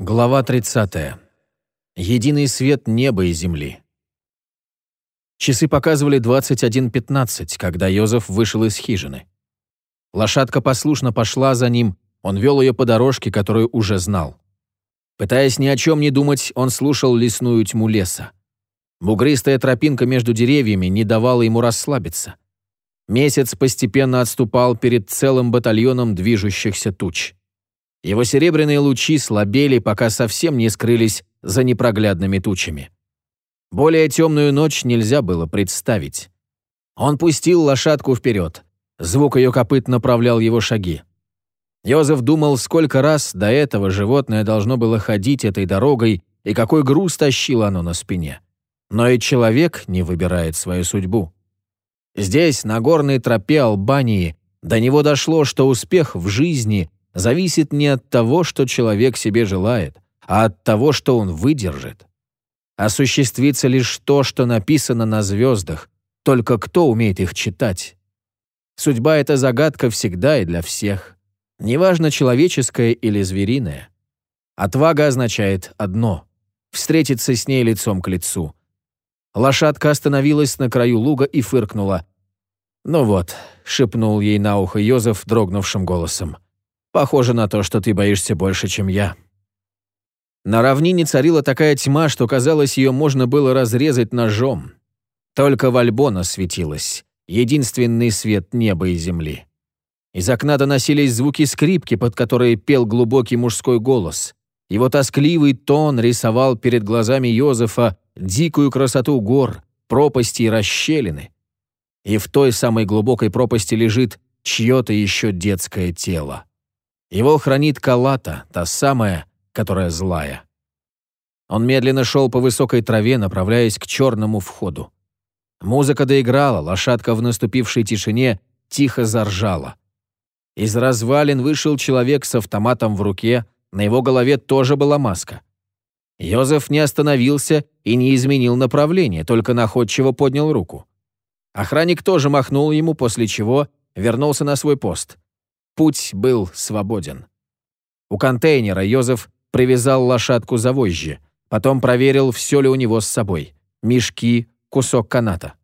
Глава 30. Единый свет неба и земли. Часы показывали 21.15, когда Йозеф вышел из хижины. Лошадка послушно пошла за ним, он вел ее по дорожке, которую уже знал. Пытаясь ни о чем не думать, он слушал лесную тьму леса. Бугристая тропинка между деревьями не давала ему расслабиться. Месяц постепенно отступал перед целым батальоном движущихся туч. Его серебряные лучи слабели, пока совсем не скрылись за непроглядными тучами. Более темную ночь нельзя было представить. Он пустил лошадку вперед. Звук ее копыт направлял его шаги. Йозеф думал, сколько раз до этого животное должно было ходить этой дорогой и какой груз тащило оно на спине. Но и человек не выбирает свою судьбу. Здесь, на горной тропе Албании, до него дошло, что успех в жизни зависит не от того, что человек себе желает, а от того, что он выдержит. Осуществится лишь то, что написано на звездах, только кто умеет их читать? Судьба — это загадка всегда и для всех. Неважно, человеческая или звериная. Отвага означает одно — встретиться с ней лицом к лицу. Лошадка остановилась на краю луга и фыркнула. «Ну вот», — шепнул ей на ухо Йозеф дрогнувшим голосом. Похоже на то, что ты боишься больше, чем я». На равнине царила такая тьма, что казалось, ее можно было разрезать ножом. Только Вальбона светилась, единственный свет неба и земли. Из окна доносились звуки скрипки, под которые пел глубокий мужской голос. Его тоскливый тон рисовал перед глазами Йозефа дикую красоту гор, пропасти и расщелины. И в той самой глубокой пропасти лежит чье-то еще детское тело. Его хранит Калата, та самая, которая злая. Он медленно шел по высокой траве, направляясь к черному входу. Музыка доиграла, лошадка в наступившей тишине тихо заржала. Из развалин вышел человек с автоматом в руке, на его голове тоже была маска. Йозеф не остановился и не изменил направление, только находчиво поднял руку. Охранник тоже махнул ему, после чего вернулся на свой пост. Путь был свободен. У контейнера Йозеф привязал лошадку за вожжи, потом проверил, все ли у него с собой. Мешки, кусок каната.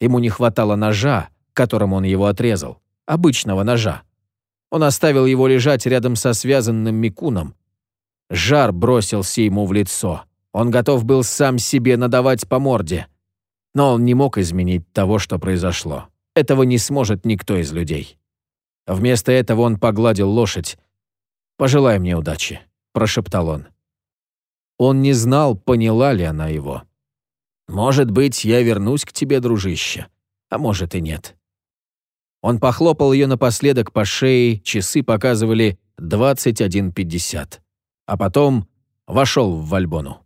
Ему не хватало ножа, которым он его отрезал. Обычного ножа. Он оставил его лежать рядом со связанным микуном. Жар бросился ему в лицо. Он готов был сам себе надавать по морде. Но он не мог изменить того, что произошло. Этого не сможет никто из людей. Вместо этого он погладил лошадь. «Пожелай мне удачи», — прошептал он. Он не знал, поняла ли она его. «Может быть, я вернусь к тебе, дружище, а может и нет». Он похлопал ее напоследок по шее, часы показывали 21.50, а потом вошел в Вальбону.